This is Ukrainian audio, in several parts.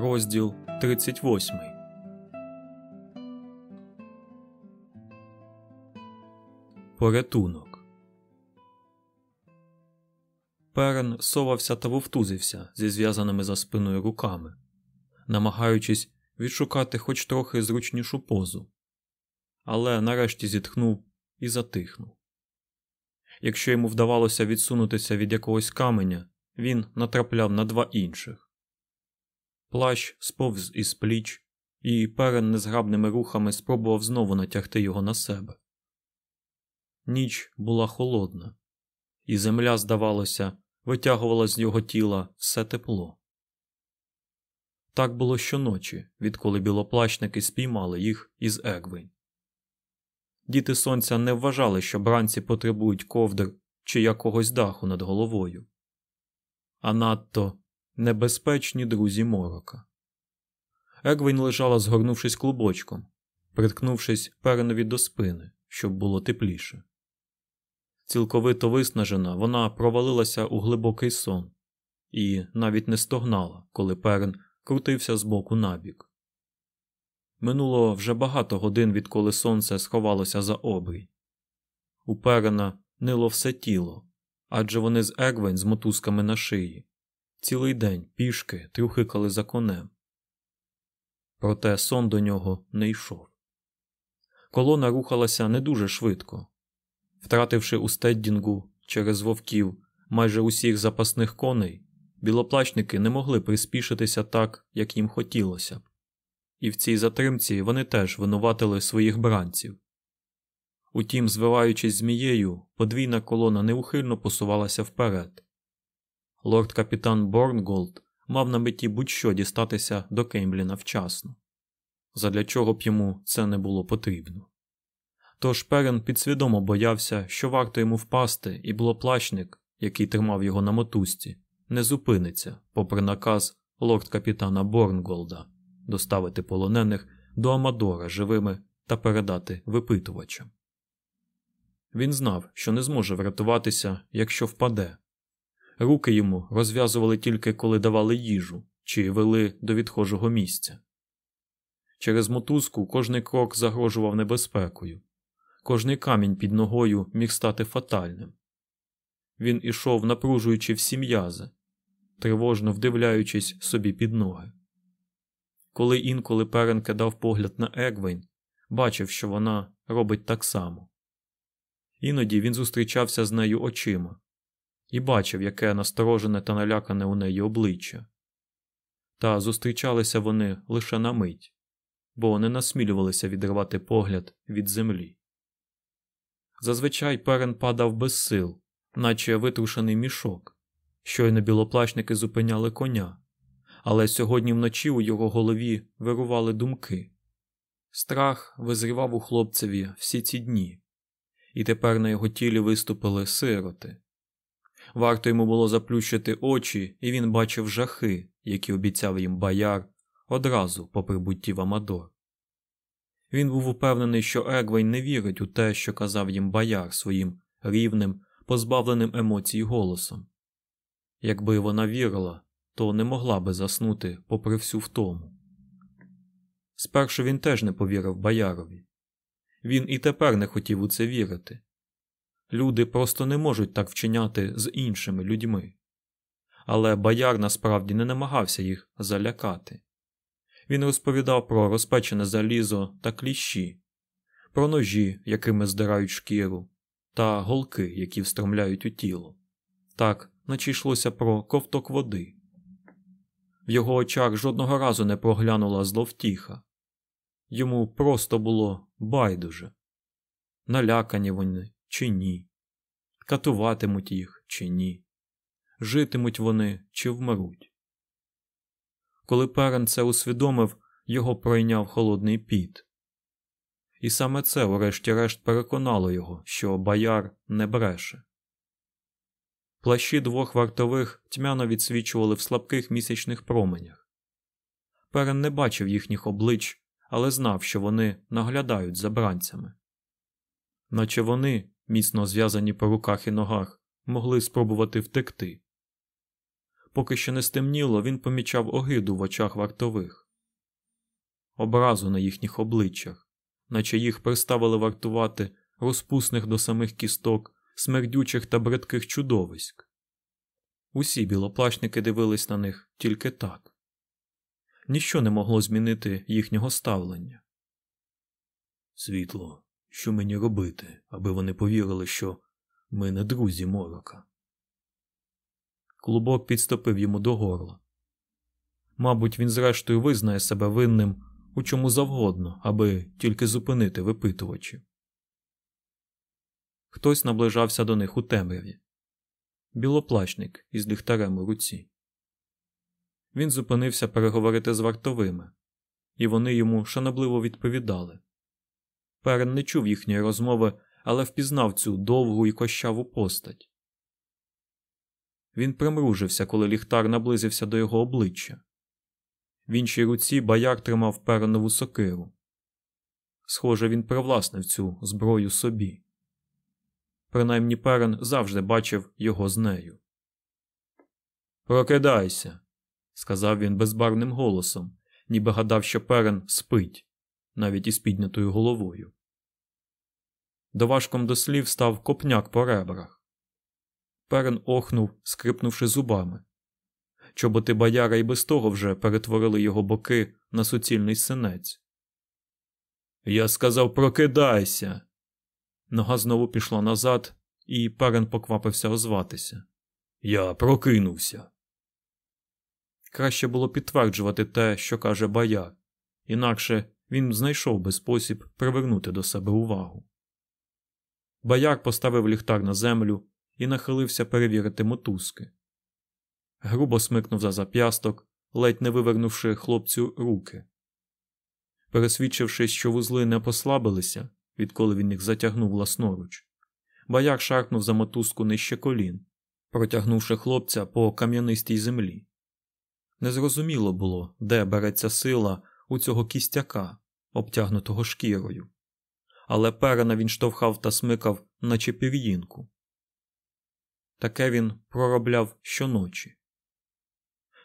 Розділ 38 Порятунок Перен совався та вовтузився зі зв'язаними за спиною руками, намагаючись відшукати хоч трохи зручнішу позу, але нарешті зітхнув і затихнув. Якщо йому вдавалося відсунутися від якогось каменя, він натрапляв на два інших. Плащ сповз із пліч, і перен незграбними рухами спробував знову натягти його на себе. Ніч була холодна, і земля, здавалося, витягувала з його тіла все тепло. Так було щоночі, відколи білоплащники спіймали їх із Егвень. Діти сонця не вважали, що бранці потребують ковдр чи якогось даху над головою, а надто небезпечні друзі морока. Егвень лежала, згорнувшись клубочком, приткнувшись перенові до спини, щоб було тепліше. Цілковито виснажена, вона провалилася у глибокий сон і навіть не стогнала, коли перен крутився з боку набік. Минуло вже багато годин, відколи сонце сховалося за обрій. У перена нило все тіло, адже вони з Егвень з мотузками на шиї. Цілий день пішки трюхикали за конем. Проте сон до нього не йшов. Колона рухалася не дуже швидко, втративши у стеддінгу через вовків майже усіх запасних коней, білоплачники не могли приспішитися так, як їм хотілося б і в цій затримці вони теж винуватили своїх бранців. Утім, звиваючись змією, подвійна колона неухильно посувалася вперед. Лорд капітан Борнголд мав на меті будь-що дістатися до Кеймліна вчасно, задля чого б йому це не було потрібно. Тож Перрін підсвідомо боявся, що варто йому впасти, і білоплащник, який тримав його на мотузці, не зупиниться, попри наказ лорд капітана Борнголда доставити полонених до Амадора живими та передати випитувачам. Він знав, що не зможе врятуватися, якщо впаде. Руки йому розв'язували тільки коли давали їжу чи вели до відхожого місця. Через мотузку кожний крок загрожував небезпекою, кожний камінь під ногою міг стати фатальним. Він ішов, напружуючи всі м'язи, тривожно вдивляючись собі під ноги. Коли інколи перен кидав погляд на Егвейн, бачив, що вона робить так само. Іноді він зустрічався з нею очима і бачив, яке насторожене та налякане у неї обличчя. Та зустрічалися вони лише на мить, бо не насмілювалися відривати погляд від землі. Зазвичай перен падав без сил, наче витрушений мішок, щойно білоплачники зупиняли коня але сьогодні вночі у його голові вирували думки. Страх визрівав у хлопцеві всі ці дні, і тепер на його тілі виступили сироти. Варто йому було заплющити очі, і він бачив жахи, які обіцяв їм бояр одразу по прибутті в Амадор. Він був упевнений, що Егвейн не вірить у те, що казав їм бояр своїм рівним, позбавленим емоцій голосом. Якби вона вірила, то не могла би заснути попри всю втому. Спершу він теж не повірив боярові. Він і тепер не хотів у це вірити. Люди просто не можуть так вчиняти з іншими людьми. Але бояр насправді не намагався їх залякати. Він розповідав про розпечене залізо та кліщі, про ножі, якими здирають шкіру, та голки, які встромляють у тіло. Так, наче йшлося про ковток води. В його очах жодного разу не проглянула зловтіха. Йому просто було байдуже налякані вони чи ні, катуватимуть їх чи ні, житимуть вони чи вмруть. Коли перен це усвідомив, його пройняв холодний піт. І саме це, врешті-решт, переконало його, що бояр не бреше. Плащі двох вартових тьмяно відсвічували в слабких місячних променях. Перен не бачив їхніх облич, але знав, що вони наглядають за бранцями. Наче вони, міцно зв'язані по руках і ногах, могли спробувати втекти. поки ще не стемніло, він помічав огиду в очах вартових, образу на їхніх обличчях, наче їх приставили вартувати розпусних до самих кісток, смердючих та бридких чудовиськ. Усі білоплащники дивились на них тільки так. Ніщо не могло змінити їхнього ставлення. Світло, що мені робити, аби вони повірили, що ми не друзі морока. Клубок підступив йому до горла. Мабуть, він зрештою визнає себе винним у чому завгодно, аби тільки зупинити випитувачів. Хтось наближався до них у темряві. Білоплачник із ліхтарем у руці. Він зупинився переговорити з вартовими, і вони йому шанобливо відповідали. Перен не чув їхньої розмови, але впізнав цю довгу і кощаву постать. Він примружився, коли ліхтар наблизився до його обличчя. В іншій руці бояр тримав перенову сокиру. Схоже, він привласнив цю зброю собі. Принаймні перен завжди бачив його з нею. Прокидайся, сказав він безбарним голосом, ніби гадав, що перен спить, навіть із піднятою головою. Доважком до слів став копняк по ребрах. Перен охнув, скрипнувши зубами. Чоботи бояра і без того вже перетворили його боки на суцільний синець. Я сказав, прокидайся. Нога знову пішла назад, і перен поквапився озватися. Я прокинувся. Краще було підтверджувати те, що каже бояр, інакше він знайшов би спосіб привернути до себе увагу. Бояр поставив ліхтар на землю і нахилився перевірити мотузки. Грубо смикнув за зап'ясток, ледь не вивернувши хлопцю руки. Пересвідчившись, що вузли не послабилися, відколи він їх затягнув власноруч, бояр шаркнув за мотузку нижче колін, протягнувши хлопця по кам'янистій землі. Незрозуміло було, де береться сила у цього кістяка, обтягнутого шкірою, але перена він штовхав та смикав, наче пір'їнку. Таке він проробляв щоночі.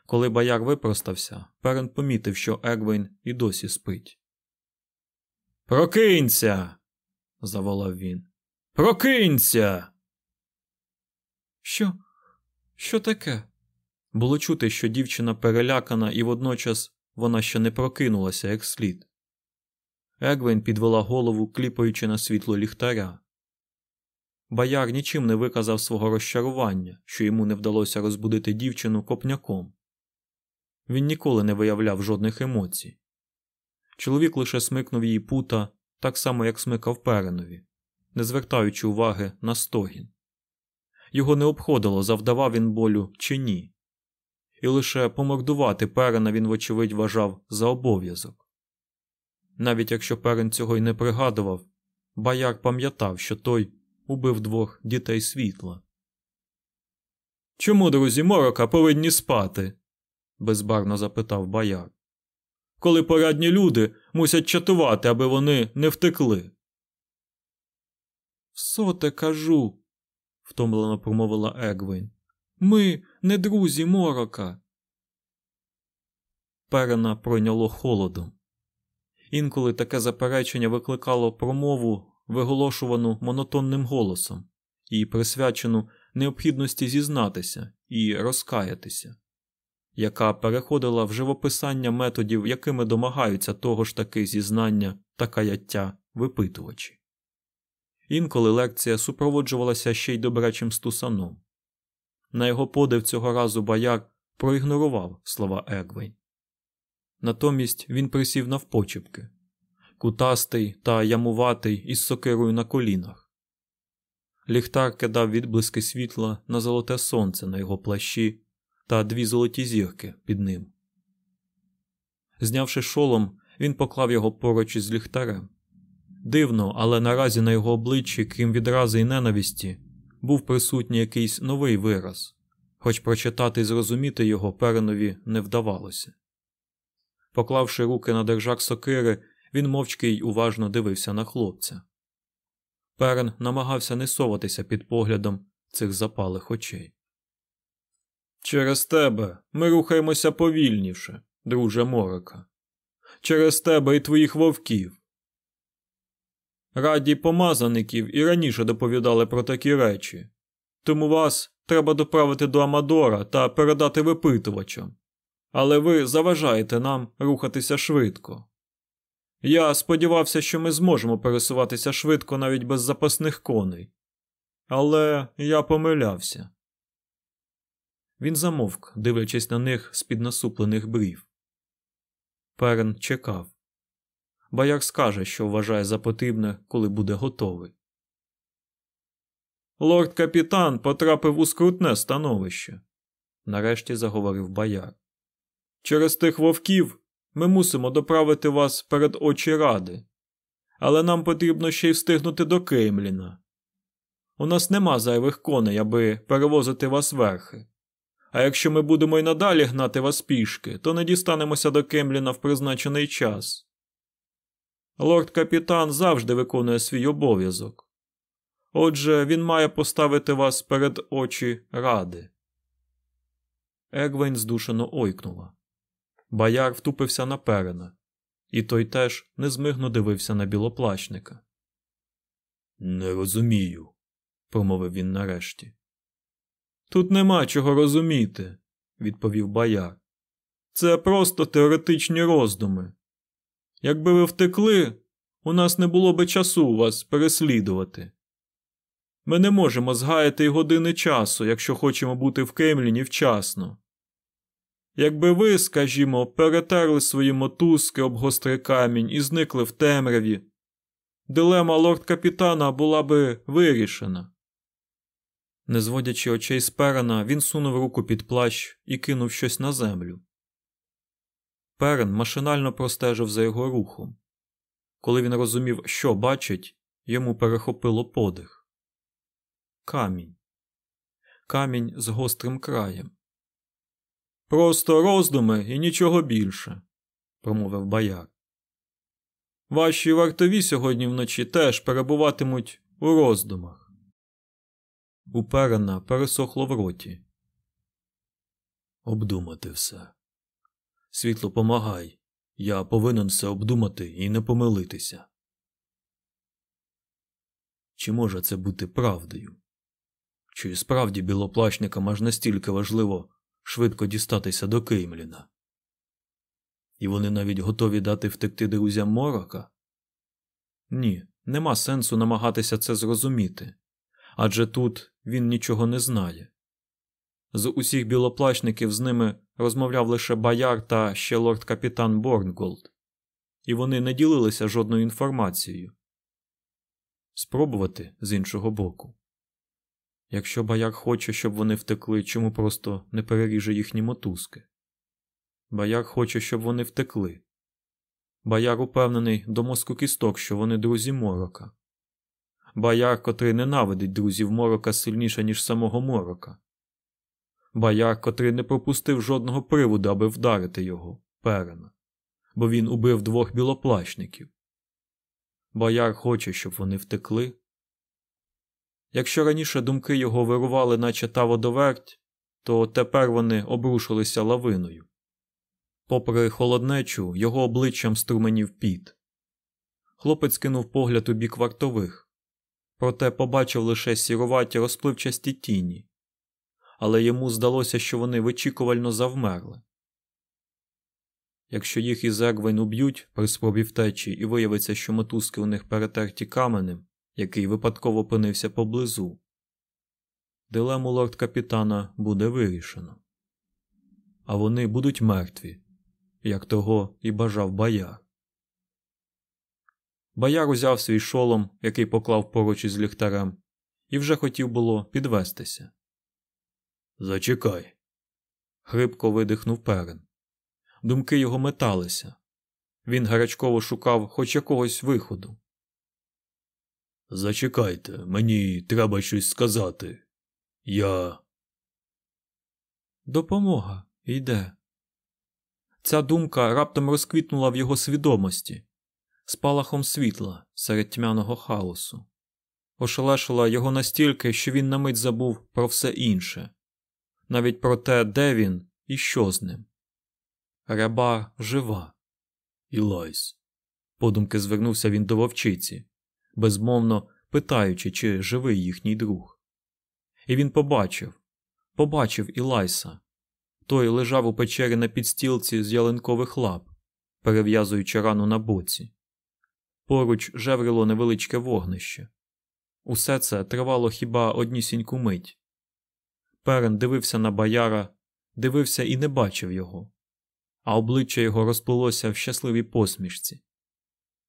Коли бояр випростався, перен помітив, що Егвейн і досі спить. Прокинься. заволав він. Прокинься. Що? Що таке? Було чути, що дівчина перелякана, і водночас вона ще не прокинулася як слід. Егвейн підвела голову, кліпаючи на світло ліхтаря. Бояр нічим не виказав свого розчарування, що йому не вдалося розбудити дівчину копняком. Він ніколи не виявляв жодних емоцій. Чоловік лише смикнув її пута, так само, як смикав перенові, не звертаючи уваги на стогін. Його не обходило, завдавав він болю чи ні, і лише помордувати перена він, вочевидь, вважав за обов'язок. Навіть якщо перен цього й не пригадував, бояр пам'ятав, що той убив двох дітей світла. Чому друзі морока повинні спати? безбарно запитав бояр. Коли порадні люди мусять чатувати, аби вони не втекли. Соте кажу, втомлено промовила Егвін. Ми не друзі морока. Перена пройняло холодом. Інколи таке заперечення викликало промову, виголошувану монотонним голосом, і присвячену необхідності зізнатися і розкаятися яка переходила в живописання методів, якими домагаються того ж таки зізнання та каяття випитувачі. Інколи лекція супроводжувалася ще й добрячим стусаном. На його подив цього разу бояр проігнорував слова Егвейн. Натомість він присів навпочепки, кутастий та ямуватий із сокирою на колінах. Ліхтар кидав відблиски світла на золоте сонце на його плащі та дві золоті зірки під ним. Знявши шолом, він поклав його поруч із ліхтарем. Дивно, але наразі на його обличчі, крім відрази і ненависті, був присутній якийсь новий вираз, хоч прочитати і зрозуміти його перенові не вдавалося. Поклавши руки на держак сокири, він мовчки й уважно дивився на хлопця. Перен намагався не соватися під поглядом цих запалих очей. Через тебе ми рухаємося повільніше, друже Морока. Через тебе і твоїх вовків. Раді помазаників і раніше доповідали про такі речі, тому вас треба доправити до Амадора та передати випитувачам. Але ви заважаєте нам рухатися швидко. Я сподівався, що ми зможемо пересуватися швидко навіть без запасних коней. Але я помилявся. Він замовк, дивлячись на них з під насуплених брів. Перен чекав. Бояр скаже, що вважає за потрібне, коли буде готовий. Лорд капітан потрапив у скрутне становище, нарешті заговорив бояр. Через тих вовків ми мусимо доправити вас перед очі ради, але нам потрібно ще й встигнути до Кеймліна. У нас нема зайвих коней, аби перевозити вас верхи. А якщо ми будемо й надалі гнати вас пішки, то не дістанемося до Кемліна в призначений час. Лорд капітан завжди виконує свій обов'язок. Отже, він має поставити вас перед очі ради. Егвейн здушено ойкнула. Бояр втупився на перена, і той теж незмигно дивився на білоплачника. Не розумію, промовив він нарешті. Тут нема чого розуміти, відповів бояр. Це просто теоретичні роздуми. Якби ви втекли, у нас не було би часу вас переслідувати. Ми не можемо згаяти й години часу, якщо хочемо бути в Кемліні вчасно. Якби ви, скажімо, перетерли свої мотузки об гострий камінь і зникли в темряві, дилема лорд капітана була би вирішена. Не зводячи очей з перена, він сунув руку під плащ і кинув щось на землю. Перен машинально простежив за його рухом. Коли він розумів, що бачить, йому перехопило подих. Камінь. Камінь з гострим краєм. Просто роздуми і нічого більше, промовив бояр. Ваші вартові сьогодні вночі теж перебуватимуть у роздумах. У Перена пересохло в роті. Обдумати все. Світло, помагай. Я повинен все обдумати і не помилитися. Чи може це бути правдою? Чи справді білоплащникам аж настільки важливо швидко дістатися до Кеймліна? І вони навіть готові дати втекти друзям Морока? Ні, нема сенсу намагатися це зрозуміти адже тут він нічого не знає. З усіх білоплащників з ними розмовляв лише Баяр та ще лорд капітан Борнголд, і вони не ділилися жодною інформацією. Спробувати з іншого боку. Якщо бояр хоче, щоб вони втекли, чому просто не переріже їхні мотузки? Бояр хоче, щоб вони втекли. Бояр упевнений до мозку кісток, що вони друзі морока. Бояр, котрий ненавидить друзів морока сильніше, ніж самого морока. Бояр, котрий не пропустив жодного приводу, аби вдарити його, перена, бо він убив двох білоплащників. Бояр хоче, щоб вони втекли. Якщо раніше думки його вирували, наче та водоверть, то тепер вони обрушилися лавиною. Попри холоднечу, його обличчям струменів піт. Хлопець кинув погляд у бік вартових, проте побачив лише сіруваті розпливчасті тіні, але йому здалося, що вони вичікувально завмерли. Якщо їх із Егвейн уб'ють при спробі втечі і виявиться, що мотузки у них перетерті каменем, який випадково опинився поблизу, дилему лорд капітана буде вирішено. А вони будуть мертві, як того і бажав бояр. Бояр узяв свій шолом, який поклав поруч із ліхтарем, і вже хотів було підвестися. Зачекай. Хрипко видихнув перен. Думки його металися. Він гарячково шукав хоч якогось виходу. Зачекайте, мені треба щось сказати. Я. Допомога йде. Ця думка раптом розквітнула в його свідомості, спалахом світла серед тьмяного хаосу, ошелешила його настільки, що він на мить забув про все інше, навіть про те, де він і що з ним. Раба жива. Ілайс. Подумки звернувся він до вовчиці, безмовно питаючи, чи живий їхній друг. І він побачив побачив Ілайса. Той лежав у печері на підстілці з ялинкових лап, перев'язуючи рану на боці. Поруч жеврило невеличке вогнище. Усе це тривало хіба однісіньку мить. Перен дивився на бояра, дивився і не бачив його, а обличчя його розплилося в щасливій посмішці.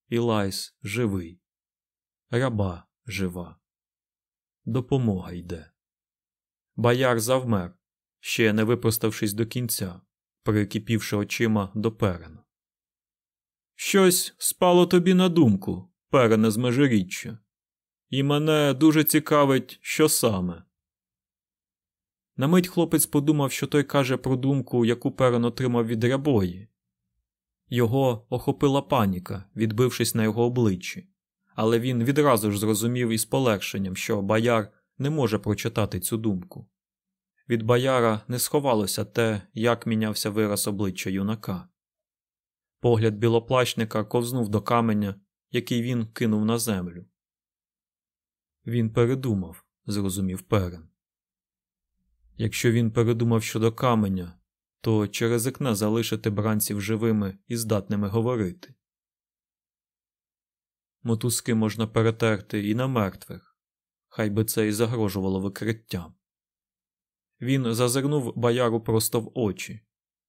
Ілайс живий, раба жива. Допомога йде. Бояр завмер, ще не випроставшись до кінця, прикипівши очима до перена. Щось спало тобі на думку, перене з межиріччя, і мене дуже цікавить, що саме. На мить хлопець подумав, що той каже про думку, яку перен отримав від рябої. Його охопила паніка, відбившись на його обличчі, але він відразу ж зрозумів із полегшенням, що бояр не може прочитати цю думку. Від бояра не сховалося те, як мінявся вираз обличчя юнака. Погляд білоплащника ковзнув до каменя, який він кинув на землю. Він передумав, зрозумів перен. Якщо він передумав щодо каменя, то чи ризикне залишити бранців живими і здатними говорити. Мотузки можна перетерти і на мертвих, хай би це і загрожувало викриттям. Він зазирнув бояру просто в очі,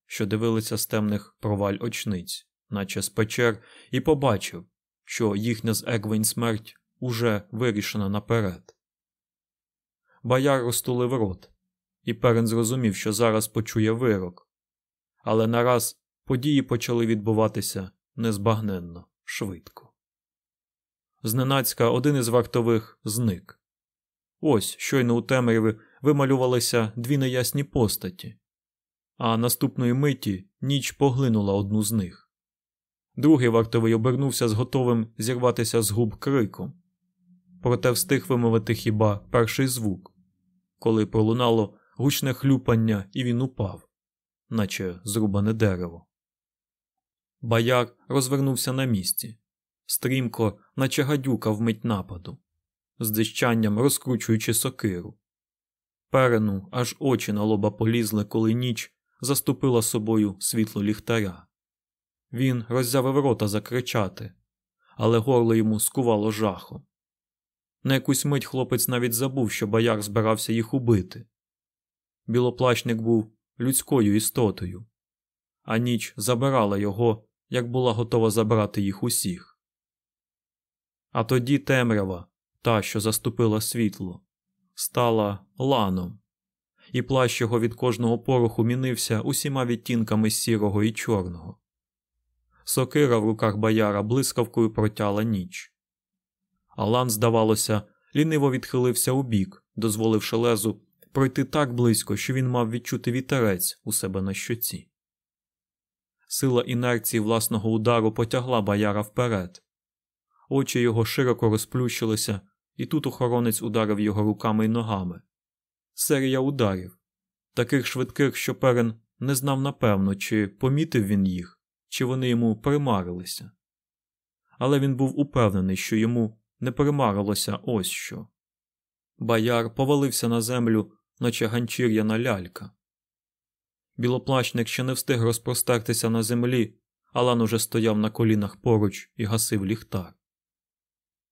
що дивилися з темних проваль очниць, наче з печер, і побачив, що їхня з Егвень смерть уже вирішена наперед. Бояр розтулив рот, і перен зрозумів, що зараз почує вирок, але нараз події почали відбуватися незбагненно, швидко. Зненацька один із вартових зник. Ось щойно у темряві вималювалися дві неясні постаті, а наступної миті ніч поглинула одну з них. Другий вартовий обернувся з готовим зірватися з губ криком, проте встиг вимовити хіба перший звук, коли пролунало гучне хлюпання, і він упав, наче зрубане дерево. Бояр розвернувся на місці, стрімко, наче гадюка вмить нападу, з дищанням розкручуючи сокиру. Перену аж очі на лоба полізли, коли ніч заступила собою світло ліхтаря. Він роззявив рота закричати, але горло йому скувало жахом. На якусь мить хлопець навіть забув, що бояр збирався їх убити. Білоплащник був людською істотою, а ніч забирала його, як була готова забрати їх усіх. А тоді темрява, та, що заступила світло, стала ланом, і плащ його від кожного пороху мінився усіма відтінками сірого і чорного. Сокира в руках бояра блискавкою протяла ніч. Алан, здавалося, ліниво відхилився у бік, дозволивши лезу пройти так близько, що він мав відчути вітерець у себе на щоці. Сила інерції власного удару потягла бояра вперед. Очі його широко розплющилися, і тут охоронець ударив його руками й ногами. Серія ударів, таких швидких, що перен не знав напевно, чи помітив він їх, чи вони йому примарилися. Але він був упевнений, що йому не примарилося ось що. Бояр повалився на землю, наче ганчір'яна лялька. Білоплащник ще не встиг розпростертися на землі, Алан уже стояв на колінах поруч і гасив ліхтар.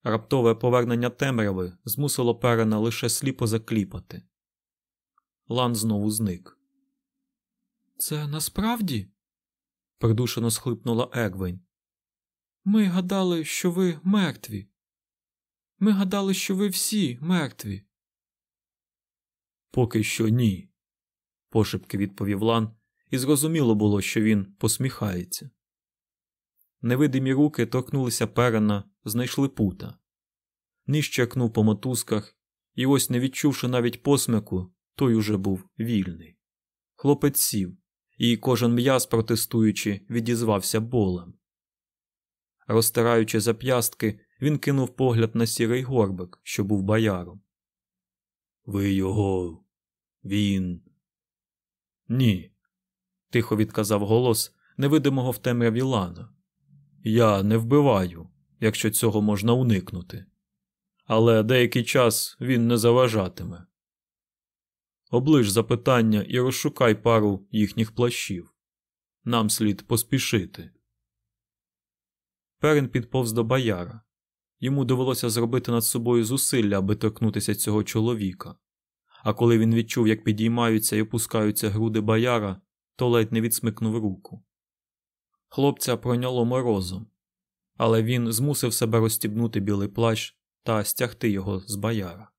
Раптове повернення темряви змусило перена лише сліпо закліпати. Лан знову зник. Це насправді? придушено схлипнула Егвень. Ми гадали, що ви мертві. Ми гадали, що ви всі мертві. Поки що ні, пошепки відповів Лан, і зрозуміло було, що він посміхається. Невидимі руки торкнулися перена, знайшли пута. Нищакнув по мотузках, і ось, не відчувши навіть посміку, той уже був вільний. Хлопець сів, і кожен м'яз, протестуючи, відізвався болем. Розтираючи зап'ястки, він кинув погляд на сірий горбик, що був бояром. Ви його. Він. Ні, тихо відказав голос невидимого в темряві Лана. Я не вбиваю, якщо цього можна уникнути. Але деякий час він не заважатиме. Оближ запитання і розшукай пару їхніх плащів. Нам слід поспішити. Перен підповз до бояра. Йому довелося зробити над собою зусилля, аби торкнутися цього чоловіка. А коли він відчув, як підіймаються і опускаються груди бояра, то ледь не відсмикнув руку. Хлопця пройняло морозом, але він змусив себе розстібнути білий плащ та стягти його з бояра.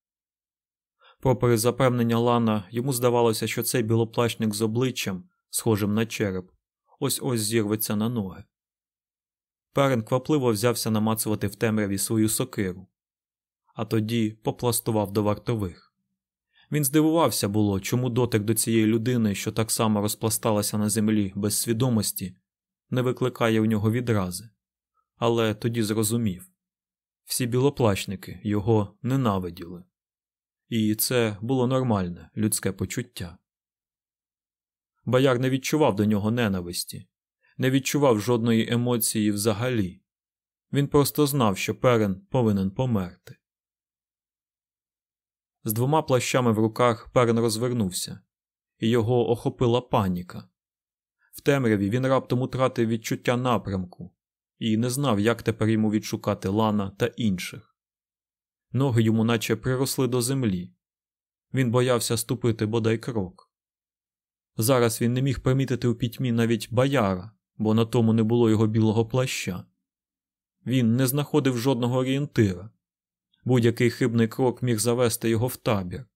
Попри запевнення Лана, йому здавалося, що цей білоплащник з обличчям, схожим на череп, ось ось зірветься на ноги. Перен квапливо взявся намацувати в темряві свою сокиру, а тоді попластував до вартових. Він здивувався було, чому дотик до цієї людини, що так само розпласталася на землі без свідомості, не викликає у нього відрази, але тоді зрозумів всі білоплащники його ненавиділи, і це було нормальне людське почуття. Бояр не відчував до нього ненависті, не відчував жодної емоції взагалі. Він просто знав, що перен повинен померти. З двома плащами в руках перен розвернувся, і його охопила паніка. В темряві він раптом утратив відчуття напрямку і не знав, як тепер йому відшукати Лана та інших. Ноги йому наче приросли до землі. Він боявся ступити бодай крок. Зараз він не міг примітити у пітьмі навіть бояра, бо на тому не було його білого плаща. Він не знаходив жодного орієнтира. Будь-який хибний крок міг завести його в табір.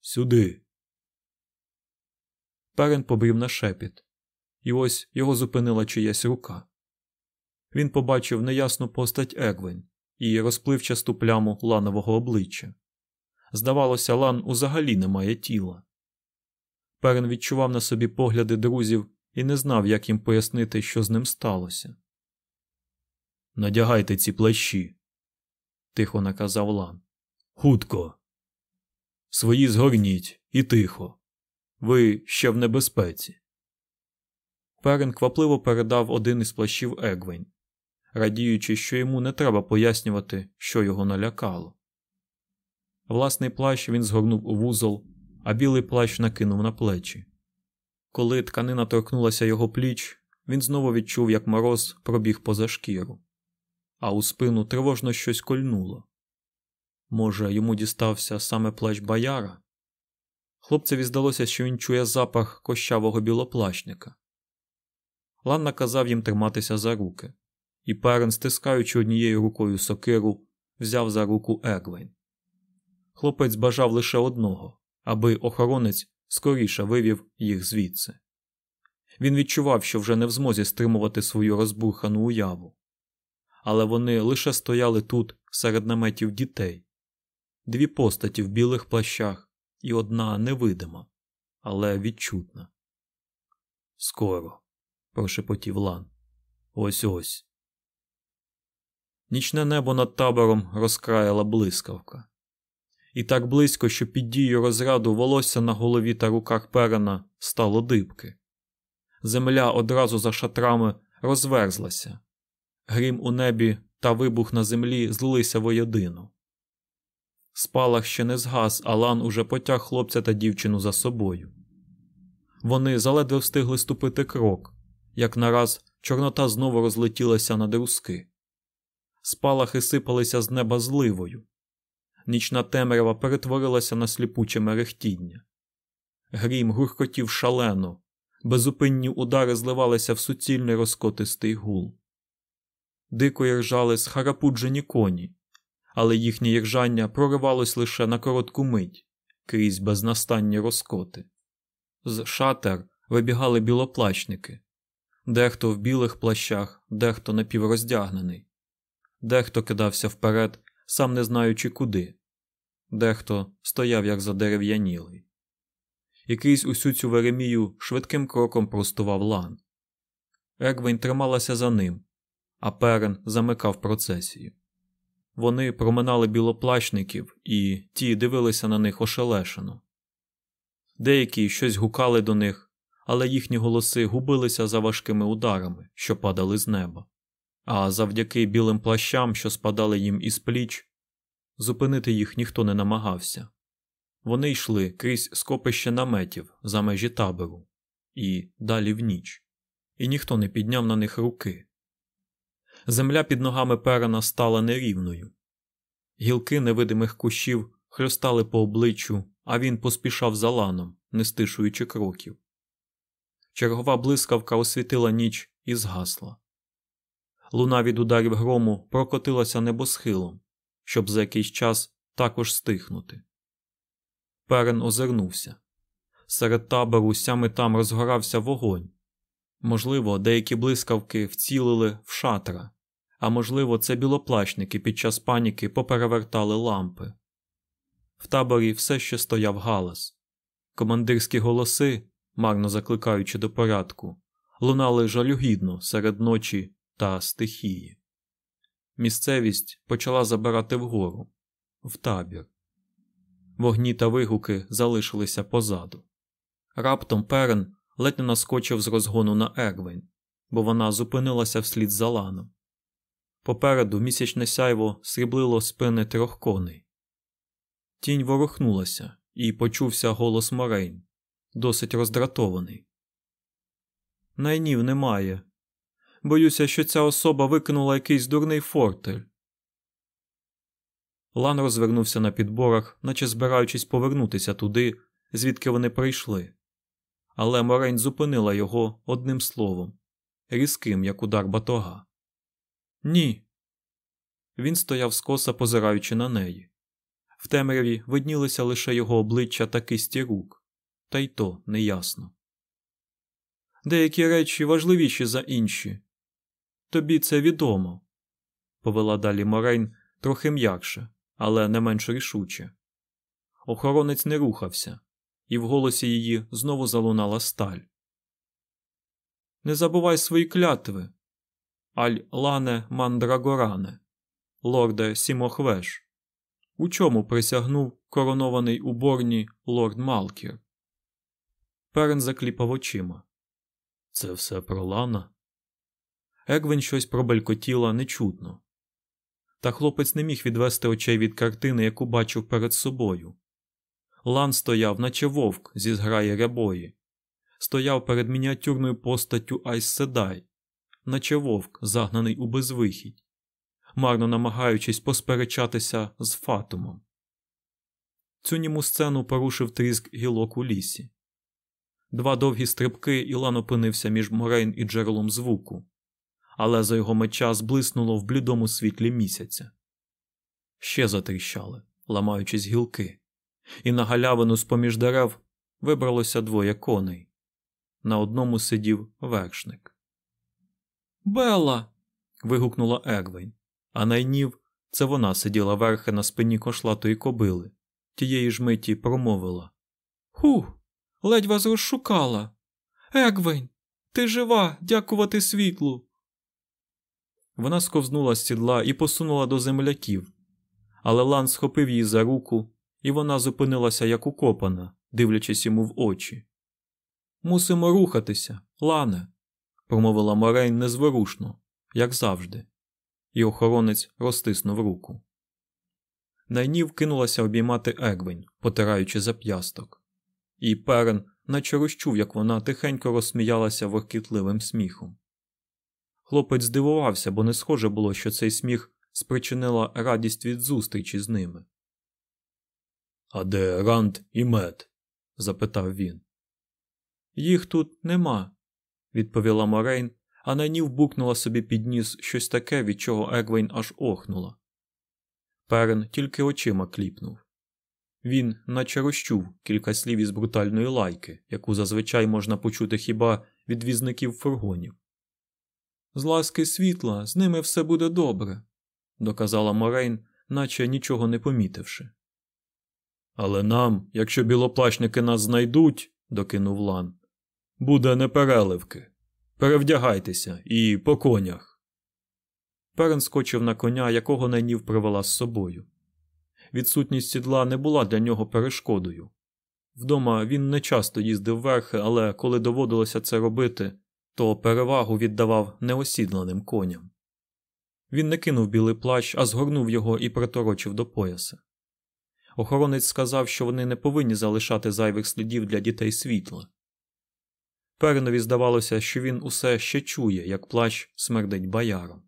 Сюди. Перен побрів на шепіт, і ось його зупинила чиясь рука. Він побачив неясну постать Егвень і розпливчасту пляму ланового обличчя. Здавалося, лан узагалі не має тіла. Перен відчував на собі погляди друзів і не знав, як їм пояснити, що з ним сталося. Надягайте ці плащі, тихо наказав Лан. Хутко. Свої згорніть і тихо. Ви ще в небезпеці. Перен квапливо передав один із плащів Егвень, радіючи, що йому не треба пояснювати, що його налякало. Власний плащ він згорнув у вузол, а білий плащ накинув на плечі. Коли тканина торкнулася його пліч, він знову відчув, як мороз пробіг поза шкіру, а у спину тривожно щось кольнуло. Може, йому дістався саме плащ бояра? Хлопцеві здалося, що він чує запах кощавого білоплащника. Лан наказав їм триматися за руки, і перен, стискаючи однією рукою сокиру, взяв за руку Егвейн. Хлопець бажав лише одного, аби охоронець скоріше вивів їх звідси. Він відчував, що вже не в змозі стримувати свою розбурхану уяву. Але вони лише стояли тут серед наметів дітей, дві постаті в білих плащах і одна невидима, але відчутна. Скоро, прошепотів Лан. Ось ось. Нічне небо над табором розкраяла блискавка і так близько, що під дією розряду волосся на голові та руках перена стало дибки. Земля одразу за шатрами розверзлася, грім у небі та вибух на землі злилися воєдину. Спалах ще не згас, Алан уже потяг хлопця та дівчину за собою. Вони заледве встигли ступити крок, як нараз Чорнота знову розлетілася на друзки. Спалахи сипалися з неба зливою, нічна темрява перетворилася на сліпуче мерехтіння. Грім гуркотів шалено, безупинні удари зливалися в суцільний розкотистий гул. Дико іржали схарапуджені коні, але їхнє іржання проривалось лише на коротку мить крізь безнастанні розкоти. З шатер вибігали білоплачники, дехто в білих плащах, дехто напівроздягнений, дехто кидався вперед, сам не знаючи куди, дехто стояв як задерев'янілий. І крізь усю цю веремію швидким кроком простував лан. Егвень трималася за ним, а перен замикав процесію. Вони проминали білоплащників, і ті дивилися на них ошелешено. Деякі щось гукали до них, але їхні голоси губилися за важкими ударами, що падали з неба. А завдяки білим плащам, що спадали їм із пліч, зупинити їх ніхто не намагався. Вони йшли крізь скопище наметів за межі табору і далі в ніч, і ніхто не підняв на них руки. Земля під ногами перена стала нерівною. Гілки невидимих кущів хрестали по обличчю, а він поспішав за ланом, не стишуючи кроків. Чергова блискавка освітила ніч і згасла. Луна від ударів грому прокотилася небосхилом, щоб за якийсь час також стихнути. Перен озирнувся. Серед табору сями там розгорався вогонь. Можливо, деякі блискавки вцілили в шатра, а можливо, це білоплачники під час паніки поперевертали лампи. В таборі все ще стояв галас. Командирські голоси, марно закликаючи до порядку, лунали жалюгідно серед ночі та стихії. Місцевість почала забирати вгору, в табір. Вогні та вигуки залишилися позаду. Раптом перен ледь не наскочив з розгону на Ервейн, бо вона зупинилася вслід за ланом. Попереду місячне сяйво сріблило спини трьох коней. Тінь ворухнулася, і почувся голос Морейн, досить роздратований. Найнів немає. Боюся, що ця особа викинула якийсь дурний фортель. Лан розвернувся на підборах, наче збираючись повернутися туди, звідки вони прийшли. Але Морейн зупинила його одним словом різким, як удар батога. Ні. Він стояв скоса, позираючи на неї. В темряві виднілися лише його обличчя та кисті рук, та й то неясно. Деякі речі важливіші за інші. Тобі це відомо, повела далі Морейн трохи м'якше, але не менш рішуче. Охоронець не рухався, і в голосі її знову залунала сталь. Не забувай свої клятви, Аль Лане Мандрагоране, лорде Сімохвеш. У чому присягнув коронований у борні лорд Малкір? Перен закліпав очима. Це все про Лана? Егвін щось пробелькотіла нечутно. Та хлопець не міг відвести очей від картини, яку бачив перед собою. Лан стояв, наче вовк зі зграї рябої, стояв перед мініатюрною постаттю Айс Седай, наче вовк, загнаний у безвихідь, марно намагаючись посперечатися з Фатумом. Цю німу сцену порушив тріск гілок у лісі. Два довгі стрибки і Лан опинився між Морейн і джерелом звуку, але за його меча зблиснуло в блідому світлі місяця. Ще затріщали, ламаючись гілки, і на галявину з поміж дерев вибралося двоє коней. На одному сидів вершник. Белла. вигукнула Ервейн, а найнів це вона сиділа верхи на спині кошлатої кобили, тієї ж миті промовила Хух, ледь вас розшукала. Егвейн, ти жива, дякувати світлу. Вона сковзнула з сідла і посунула до земляків, але Лан схопив її за руку, і вона зупинилася як укопана, дивлячись йому в очі. Мусимо рухатися, Лане, промовила Морейн незворушно, як завжди, і охоронець розтиснув руку. Найнів кинулася обіймати Егвень, потираючи зап'ясток, і перен наче розчув, як вона тихенько розсміялася воркітливим сміхом. Хлопець здивувався, бо не схоже було, що цей сміх спричинила радість від зустрічі з ними. А де Ранд і Мед? запитав він. Їх тут нема, відповіла Морейн, а на нів букнула собі під ніс щось таке, від чого Егвейн аж охнула. Перен тільки очима кліпнув. Він, наче розчув кілька слів із брутальної лайки, яку зазвичай можна почути хіба від візників фургонів. З ласки світла, з ними все буде добре, доказала Морейн, наче нічого не помітивши. Але нам, якщо білоплащники нас знайдуть, докинув Лан, буде непереливки. Перевдягайтеся і по конях. Перен скочив на коня, якого найнів привела з собою. Відсутність сідла не була для нього перешкодою. Вдома він не часто їздив верхи, але коли доводилося це робити, то перевагу віддавав неосідланим коням. Він не кинув білий плащ, а згорнув його і приторочив до пояса. Охоронець сказав, що вони не повинні залишати зайвих слідів для дітей світла. Перенові здавалося, що він усе ще чує, як плащ смердить бояром.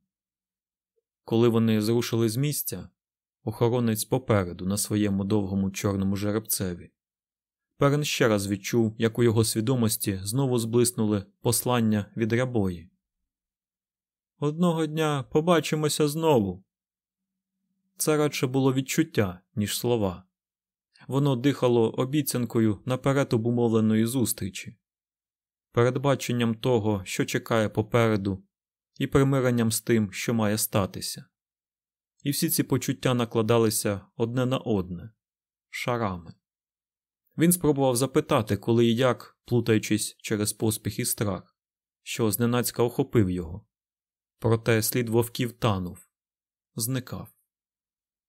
Коли вони зрушили з місця, охоронець попереду на своєму довгому чорному жеребцеві. Перен ще раз відчув, як у його свідомості знову зблиснули послання від рябої. Одного дня побачимося знову. Це радше було відчуття, ніж слова. Воно дихало обіцянкою наперед обумовленої зустрічі, передбаченням того, що чекає попереду, і примиренням з тим, що має статися. І всі ці почуття накладалися одне на одне шарами. Він спробував запитати, коли і як, плутаючись через поспіх і страх, що зненацька охопив його. Проте слід вовків танув, зникав.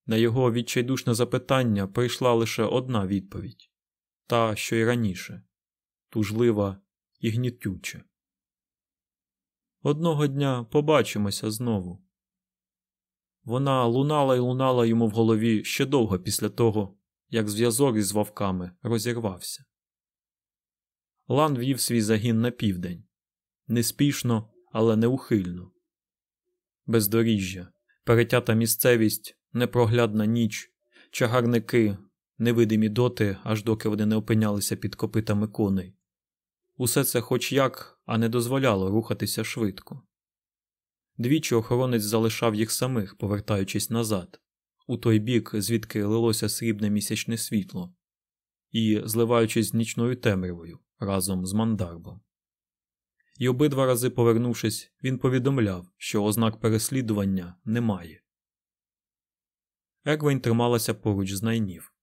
На його відчайдушне запитання прийшла лише одна відповідь та, що й раніше тужлива і гнітюча. Одного дня побачимося знову. Вона лунала й лунала йому в голові ще довго після того, як зв'язок із вовками розірвався. Лан вів свій загін на південь неспішно, але неухильно. Бездоріжжя, перетята місцевість, непроглядна ніч, чагарники, невидимі доти, аж доки вони не опинялися під копитами коней. Усе це хоч як, а не дозволяло рухатися швидко. Двічі охоронець залишав їх самих, повертаючись назад, у той бік, звідки лилося срібне місячне світло, і зливаючись з нічною темрявою разом з мандарбом. І обидва рази повернувшись, він повідомляв, що ознак переслідування немає. Егвень трималася поруч з найнів.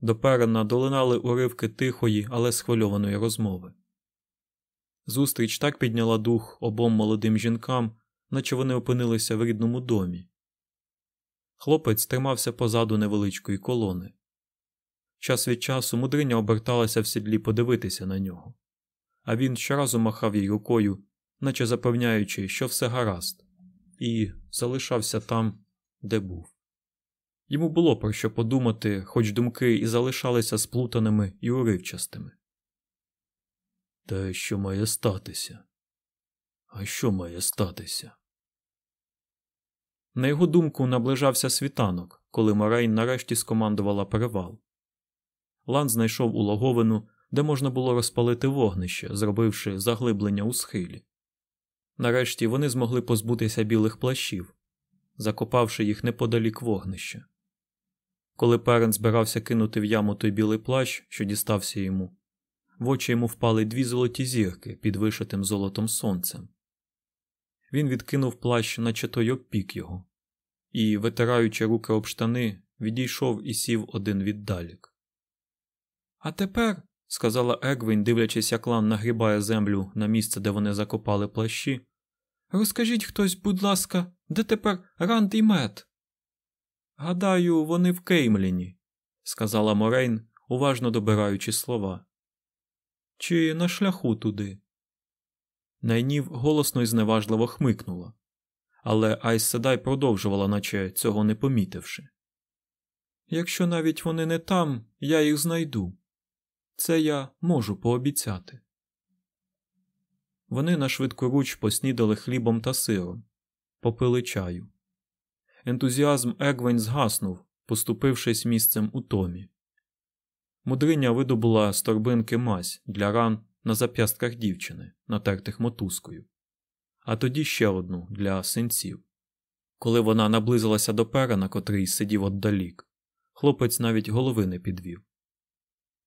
До перена долинали уривки тихої, але схвильованої розмови. Зустріч так підняла дух обом молодим жінкам, наче вони опинилися в рідному домі. Хлопець тримався позаду невеличкої колони. Час від часу мудриня оберталася в сідлі подивитися на нього, а він щоразу махав їй рукою, наче запевняючи, що все гаразд, і залишався там, де був. Йому було про що подумати, хоч думки і залишалися сплутаними і уривчастими. Та що має статися? А що має статися? На його думку, наближався світанок, коли Морейн нарешті скомандувала перевал. Лан знайшов улоговину, де можна було розпалити вогнище, зробивши заглиблення у схилі. Нарешті вони змогли позбутися білих плащів, закопавши їх неподалік вогнища. Коли перен збирався кинути в яму той білий плащ, що дістався йому, в очі йому впали дві золоті зірки під вишитим золотом сонцем. Він відкинув плащ, наче той обпік його, і, витираючи руки об штани, відійшов і сів один віддалік. А тепер, сказала Егвін, дивлячись, як лан нагрібає землю на місце, де вони закопали плащі, розкажіть хтось, будь ласка, де тепер Ранд і мед? Гадаю, вони в Кеймліні, сказала Морейн, уважно добираючи слова. Чи на шляху туди? Найнів голосно і зневажливо хмикнула, але Айс Седай продовжувала, наче цього не помітивши. Якщо навіть вони не там, я їх знайду. Це я можу пообіцяти. Вони на швидку руч поснідали хлібом та сиром, попили чаю. Ентузіазм Егвень згаснув, поступившись місцем у томі. Мудриня видобула з торбинки мазь для ран на зап'ястках дівчини, натертих мотузкою, а тоді ще одну для синців. Коли вона наблизилася до перена, котрий сидів отдалік, хлопець навіть голови не підвів.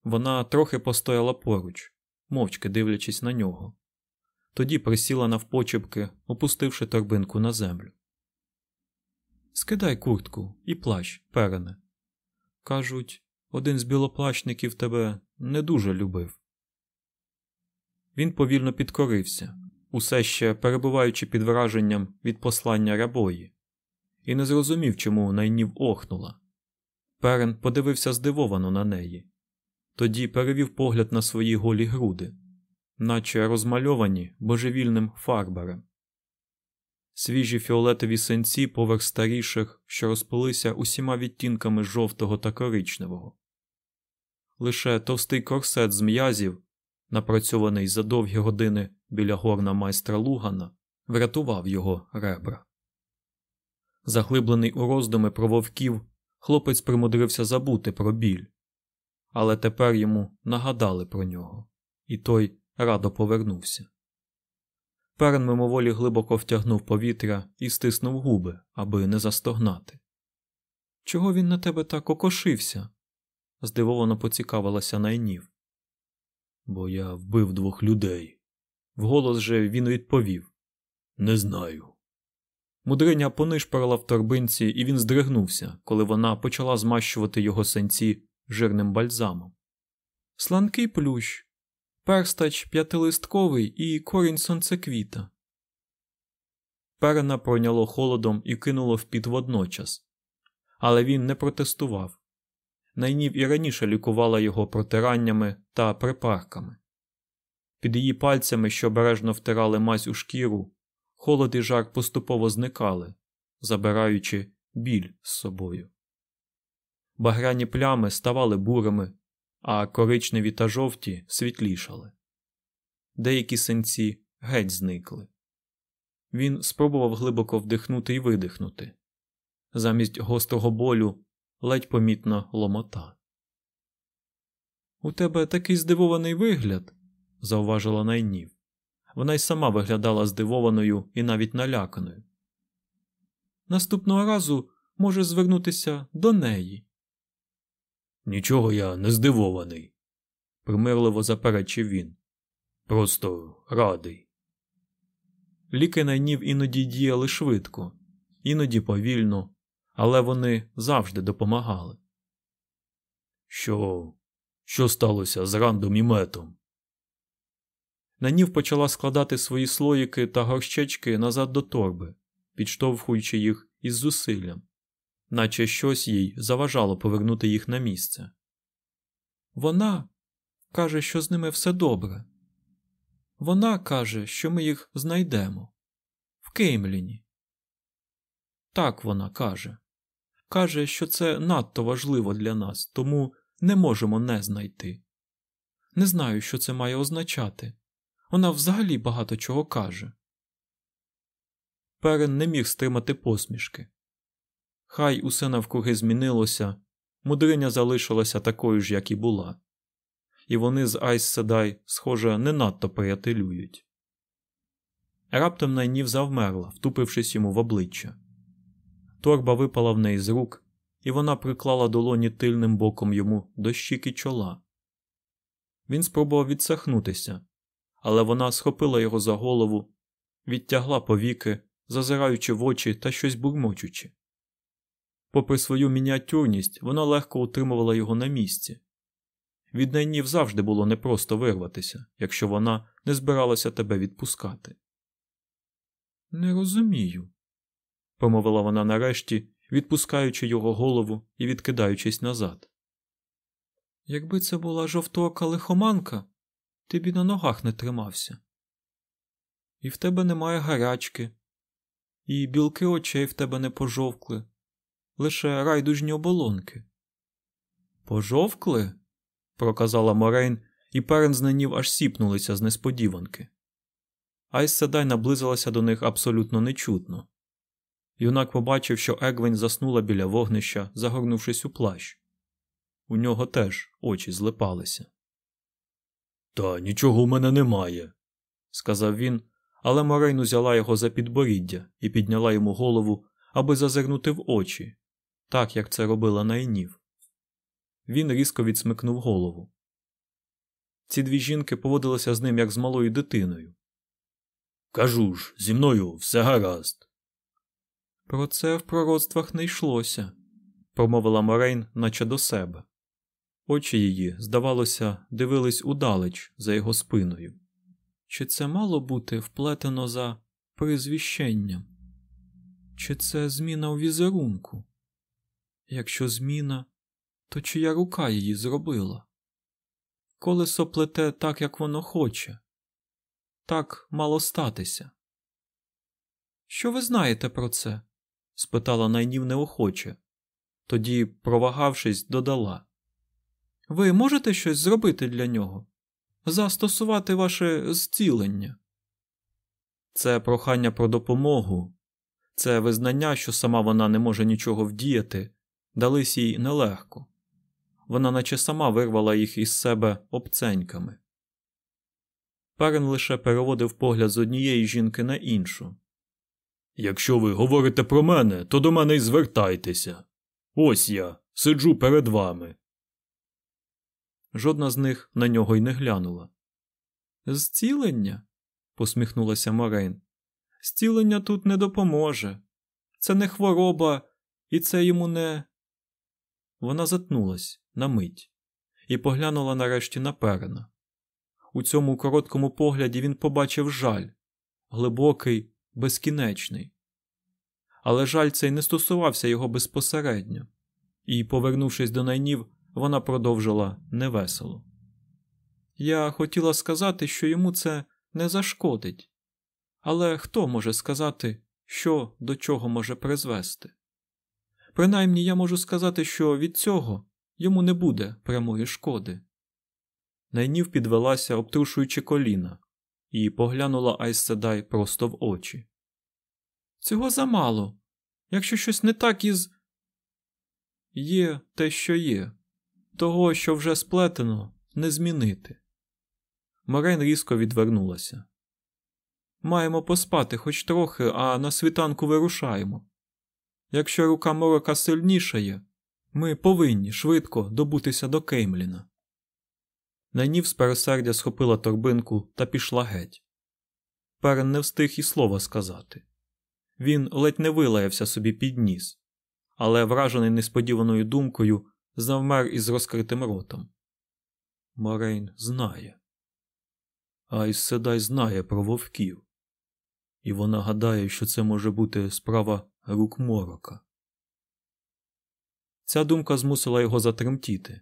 Вона трохи постояла поруч, мовчки дивлячись на нього. Тоді присіла навпочепки, опустивши торбинку на землю. Скидай куртку і плащ, перене. Кажуть, один з білоплащників тебе не дуже любив. Він повільно підкорився, усе ще перебуваючи під враженням від послання рабої, і не зрозумів, чому найнів охнула. Перен подивився здивовано на неї. тоді перевів погляд на свої голі груди, наче розмальовані божевільним фарбарем. Свіжі фіолетові синці поверх старіших, що розпилися усіма відтінками жовтого та коричневого. Лише товстий корсет з м'язів, напрацьований за довгі години біля горна майстра Лугана, врятував його ребра. Заглиблений у роздуми про вовків, хлопець примудрився забути про біль, але тепер йому нагадали про нього, і той радо повернувся. Перен мимоволі глибоко втягнув повітря і стиснув губи, аби не застогнати. Чого він на тебе так окошився? Здивовано поцікавилася найнів. Бо я вбив двох людей. Вголос же він відповів Не знаю. Мудриня понишпарила в торбинці, і він здригнувся, коли вона почала змащувати його сенці жирним бальзамом. Сланкий плющ, перстач п'ятилистковий і корінь сонцеквіта. Перена пройняло холодом і кинуло в піт водночас, але він не протестував. Найнів і раніше лікувала його протираннями та припарками. Під її пальцями, що обережно втирали мазь у шкіру, холод і жар поступово зникали, забираючи біль з собою. Багряні плями ставали бурими, а коричневі та жовті світлішали. Деякі синці геть зникли. Він спробував глибоко вдихнути і видихнути. Замість гострого болю ледь помітна ломота. У тебе такий здивований вигляд, зауважила найнів. Вона й сама виглядала здивованою і навіть наляканою. Наступного разу може звернутися до неї. Нічого я не здивований, примирливо заперечив він. Просто радий. Ліки найнів іноді діяли швидко, іноді повільно, але вони завжди допомагали. Що Що сталося з рандом і метом? Нанів почала складати свої слоїки та горщечки назад до торби, підштовхуючи їх із зусиллям, наче щось їй заважало повернути їх на місце. Вона каже, що з ними все добре. Вона каже, що ми їх знайдемо в Кеймліні. Так вона каже. Каже, що це надто важливо для нас, тому не можемо не знайти. Не знаю, що це має означати. Вона взагалі багато чого каже. Перен не міг стримати посмішки. Хай усе навкруги змінилося, мудриня залишилася такою ж, як і була, і вони з Айс Седай, схоже, не надто приятелюють. Раптом найнів завмерла, втупившись йому в обличчя. Торба випала в неї з рук, і вона приклала долоні тильним боком йому до щіки чола. Він спробував відсахнутися, але вона схопила його за голову, відтягла повіки, зазираючи в очі та щось бурмочучи. Попри свою мініатюрність, вона легко утримувала його на місці. Від найнів завжди було непросто вирватися, якщо вона не збиралася тебе відпускати. Не розумію, промовила вона нарешті, відпускаючи його голову і відкидаючись назад. Якби це була жовтоока лихоманка, ти б і на ногах не тримався. І в тебе немає гарячки, і білки очей в тебе не пожовкли, лише райдужні оболонки. Пожовкли? проказала Морейн, і перен знанів аж сіпнулися з несподіванки. Айс Седай наблизилася до них абсолютно нечутно. Юнак побачив, що Егвень заснула біля вогнища, загорнувшись у плащ. У нього теж очі злипалися. Та нічого у мене немає, сказав він, але Морейн узяла його за підборіддя і підняла йому голову, аби зазирнути в очі, так як це робила Найнів. Він різко відсмикнув голову. Ці дві жінки поводилися з ним як з малою дитиною. Кажу ж, зі мною все гаразд. Про це в пророцтвах не йшлося, промовила Морейн, наче до себе. Очі її, здавалося, дивились удалеч за його спиною. Чи це мало бути вплетено за призвіщенням? Чи це зміна у візерунку? Якщо зміна, то чия рука її зробила? колесо плете так, як воно хоче. Так мало статися. Що ви знаєте про це? Спитала найнів неохоче. Тоді, провагавшись, додала. Ви можете щось зробити для нього? Застосувати ваше зцілення? Це прохання про допомогу, це визнання, що сама вона не може нічого вдіяти, дались їй нелегко. Вона наче сама вирвала їх із себе обценьками. Перен лише переводив погляд з однієї жінки на іншу. Якщо ви говорите про мене, то до мене й звертайтеся. Ось я сиджу перед вами. Жодна з них на нього й не глянула. Зцілення? посміхнулася Морейн. Зцілення тут не допоможе. Це не хвороба, і це йому не. Вона затнулась на мить і поглянула нарешті на перена. У цьому короткому погляді він побачив жаль глибокий, безкінечний. Але жаль цей не стосувався його безпосередньо, і, повернувшись до найнів, вона продовжила невесело. Я хотіла сказати, що йому це не зашкодить. Але хто може сказати, що до чого може призвести? Принаймні я можу сказати, що від цього йому не буде прямої шкоди. Найнів підвелася, обтрушуючи коліна, і поглянула Айсседай просто в очі. Цього замало. Якщо щось не так із. Є те, що є, того, що вже сплетено, не змінити. Морейн різко відвернулася. Маємо поспати хоч трохи, а на світанку вирушаємо. Якщо рука морока сильнішає, ми повинні швидко добутися до Кеймліна. Найнів з пересердя схопила торбинку та пішла геть. Перен не встиг і слова сказати. Він ледь не вилаявся собі під ніс, але, вражений несподіваною думкою, завмер із розкритим ротом. Морейн знає. Айс Седай знає про вовків, і вона гадає, що це може бути справа рук морока. Ця думка змусила його затремтіти.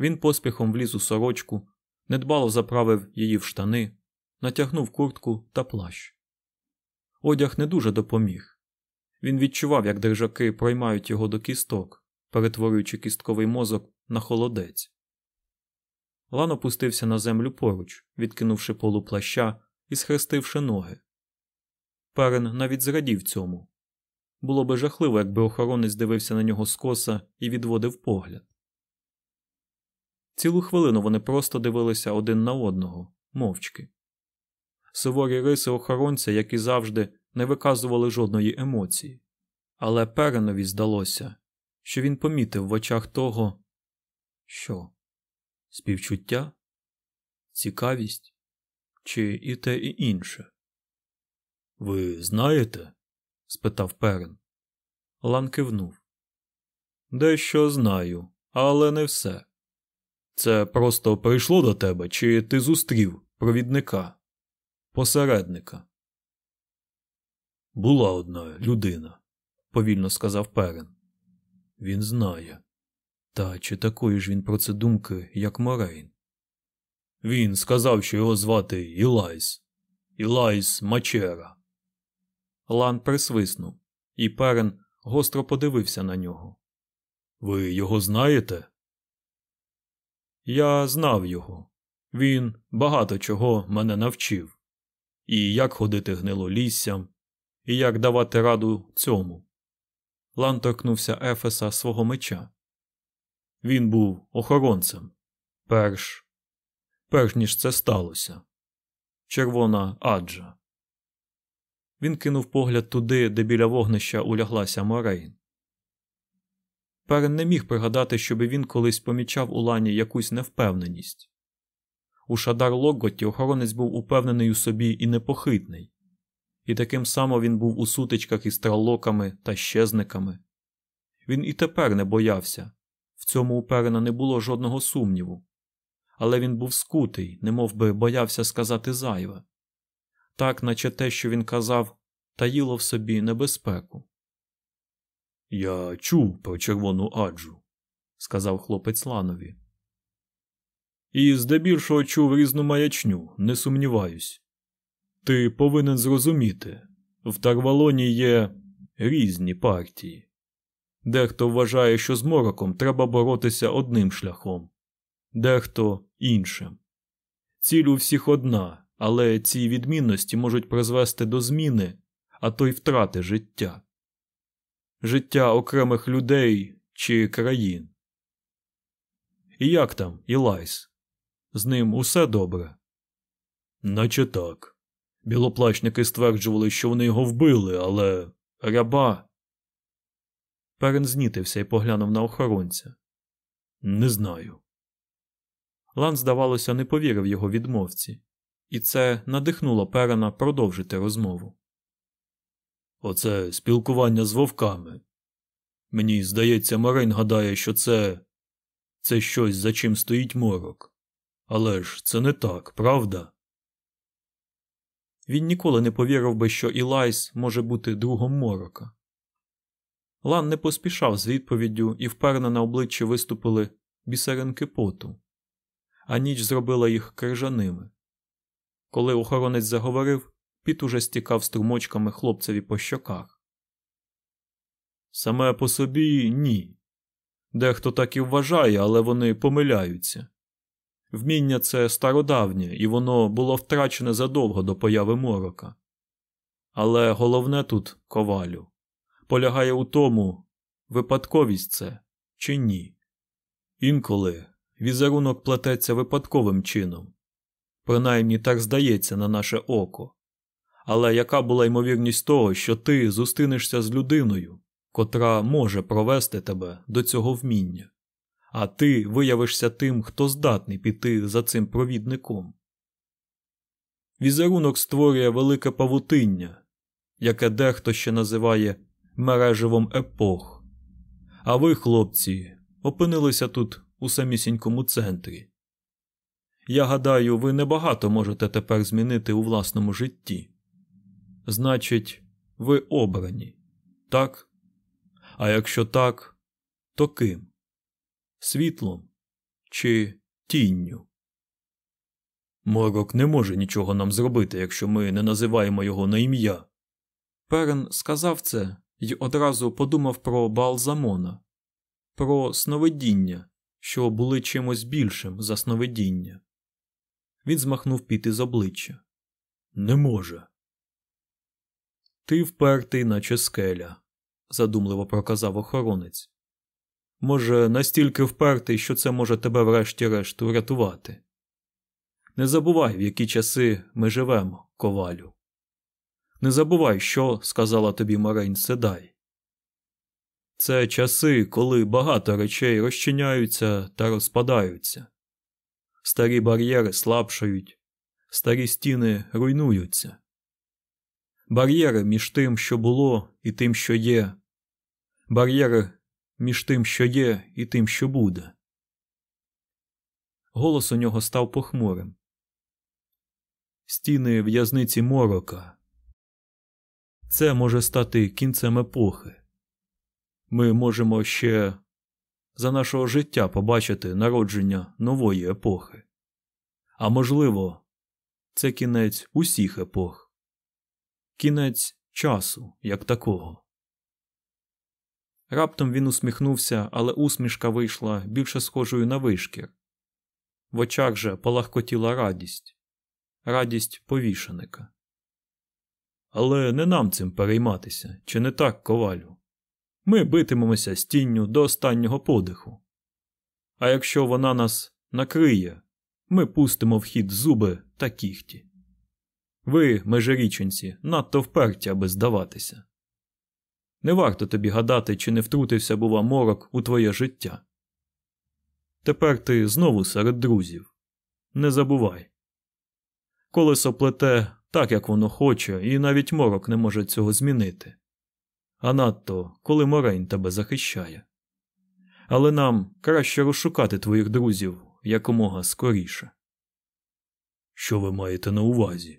Він поспіхом вліз у сорочку, недбало заправив її в штани, натягнув куртку та плащ. Одяг не дуже допоміг. Він відчував, як держаки проймають його до кісток, перетворюючи кістковий мозок на холодець. Лан опустився на землю поруч, відкинувши полу плаща і схрестивши ноги. Перен навіть зрадів цьому. Було би жахливо, якби охоронець дивився на нього скоса і відводив погляд. Цілу хвилину вони просто дивилися один на одного, мовчки. Суворі риси охоронця, як і завжди, не виказували жодної емоції, але Перенові здалося, що він помітив в очах того, що співчуття, цікавість чи і те, і інше. Ви знаєте? спитав Перен. Лан кивнув. Дещо знаю, але не все. Це просто прийшло до тебе, чи ти зустрів провідника, посередника? Була одна людина, повільно сказав Перен. Він знає. Та чи такої ж він про це думки, як Морейн? Він сказав, що його звати Ілайс. Ілайс Мачера. Лан присвиснув, і Перен гостро подивився на нього. Ви його знаєте? Я знав його. Він багато чого мене навчив. І як ходити гнилоліссям, і як давати раду цьому. Лан торкнувся Ефеса свого меча. Він був охоронцем. Перш, перш ніж це сталося. Червона аджа. Він кинув погляд туди, де біля вогнища уляглася Морейн. Перен не міг пригадати, щоби він колись помічав у лані якусь невпевненість. У Шадар Логоті охоронець був упевнений у собі і непохитний, і таким само він був у сутичках із тралоками та щезниками. Він і тепер не боявся, в цьому у Перена не було жодного сумніву, але він був скутий, немов би боявся сказати зайве так, наче те, що він казав, таїло в собі небезпеку. Я чув про червону аджу, сказав хлопець Ланові. І здебільшого чув різну маячню, не сумніваюсь. Ти повинен зрозуміти, в Тарвалоні є різні партії. Дехто вважає, що з мороком треба боротися одним шляхом, дехто іншим. Ціль у всіх одна, але ці відмінності можуть призвести до зміни, а то й втрати життя, життя окремих людей чи країн. І як там, Ілайс? З ним усе добре? Наче так. Білоплачники стверджували, що вони його вбили, але ряба. Перен знітився і поглянув на охоронця. Не знаю. Лан, здавалося, не повірив його відмовці, і це надихнуло Перена продовжити розмову. Оце спілкування з вовками. Мені здається, Марин гадає, що це це щось, за чим стоїть морок. Але ж це не так, правда? Він ніколи не повірив би, що Ілайс може бути другом морока. Лан не поспішав з відповіддю і вперно на обличчі виступили бісеринки поту, а ніч зробила їх крижаними. Коли охоронець заговорив, піт уже стікав струмочками хлопцеві по щоках. Саме по собі ні. Дехто так і вважає, але вони помиляються. Вміння це стародавнє, і воно було втрачене задовго до появи морока. Але головне тут, ковалю, полягає у тому, випадковість це чи ні. Інколи візерунок плететься випадковим чином, принаймні так здається на наше око. Але яка була ймовірність того, що ти зустрінешся з людиною, котра може провести тебе до цього вміння? а ти виявишся тим, хто здатний піти за цим провідником. Візерунок створює велике павутиння, яке дехто ще називає мереживом епох. А ви, хлопці, опинилися тут у самісінькому центрі. Я гадаю, ви небагато можете тепер змінити у власному житті. Значить, ви обрані, так? А якщо так, то ким? світлом чи тінню. Морок не може нічого нам зробити, якщо ми не називаємо його на ім'я. Перен сказав це і одразу подумав про Балзамона, про сновидіння, що були чимось більшим за сновидіння. Він змахнув піти з обличчя. Не може. Ти впертий, наче скеля, задумливо проказав охоронець може, настільки впертий, що це може тебе врешті-решт врятувати. Не забувай, в які часи ми живемо, ковалю. Не забувай, що сказала тобі Марень Седай. Це часи, коли багато речей розчиняються та розпадаються, старі бар'єри слабшають, старі стіни руйнуються. Бар'єри між тим, що було, і тим, що є, бар'єри між тим, що є, і тим, що буде. Голос у нього став похмурим. Стіни в'язниці морока. Це може стати кінцем епохи. Ми можемо ще за нашого життя побачити народження нової епохи. А можливо, це кінець усіх епох, кінець часу як такого. Раптом він усміхнувся, але усмішка вийшла більше схожою на вишкір. В очах же полагкотіла радість, радість повішеника. Але не нам цим перейматися, чи не так, ковалю? Ми битимемося з тінню до останнього подиху. А якщо вона нас накриє, ми пустимо в хід зуби та кіхті. Ви, межиріченці, надто вперті, аби здаватися. Не варто тобі гадати, чи не втрутився, бува, морок у твоє життя. Тепер ти знову серед друзів. Не забувай. Колесо плете так, як воно хоче, і навіть морок не може цього змінити. А надто, коли морень тебе захищає. Але нам краще розшукати твоїх друзів якомога скоріше. Що ви маєте на увазі?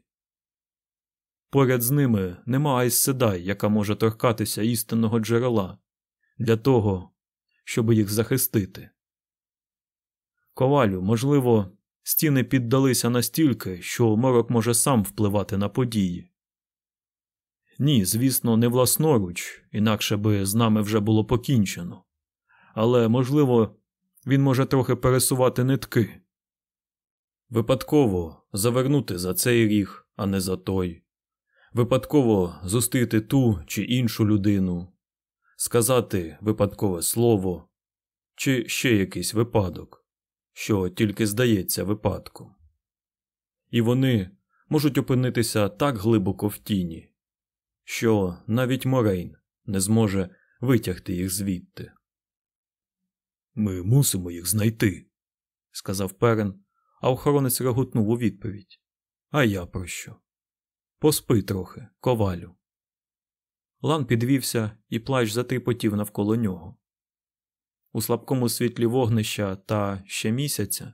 Поряд з ними нема Айсседай, яка може торкатися істинного джерела для того, щоб їх захистити. Ковалю, можливо, Стіни піддалися настільки, що морок може сам впливати на події. Ні, звісно, не власноруч, інакше би з нами вже було покінчено. Але, можливо, він може трохи пересувати нитки. Випадково завернути за цей ріг, а не за той. Випадково зустріти ту чи іншу людину, сказати випадкове слово, чи ще якийсь випадок, що тільки здається випадком. І вони можуть опинитися так глибоко в тіні, що навіть Морейн не зможе витягти їх звідти. Ми мусимо їх знайти, сказав Перен, а охоронець реготнув у відповідь. А я про що? Поспи трохи, ковалю. Лан підвівся і плащ затріпотів навколо нього. У слабкому світлі вогнища та ще місяця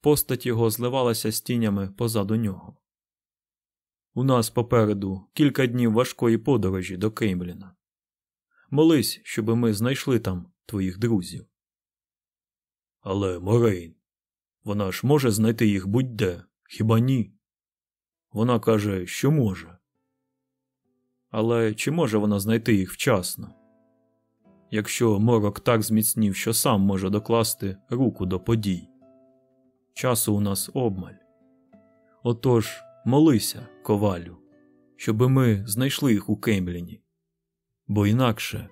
постать його зливалася з тінями позаду нього. У нас попереду кілька днів важкої подорожі до Кеймліна. Молись, щоби ми знайшли там твоїх друзів. Але Морейн, вона ж може знайти їх будь-де, хіба ні? Вона каже, що може. Але чи може вона знайти їх вчасно? Якщо морок так зміцнів, що сам може докласти руку до подій. Часу у нас обмаль. Отож, молися, ковалю, щоби ми знайшли їх у Кембліні. Бо інакше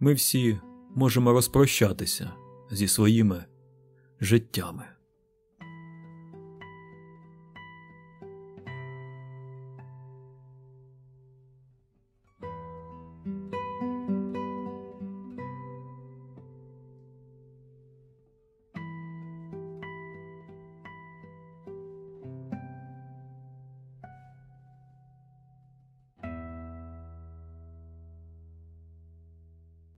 ми всі можемо розпрощатися зі своїми життями.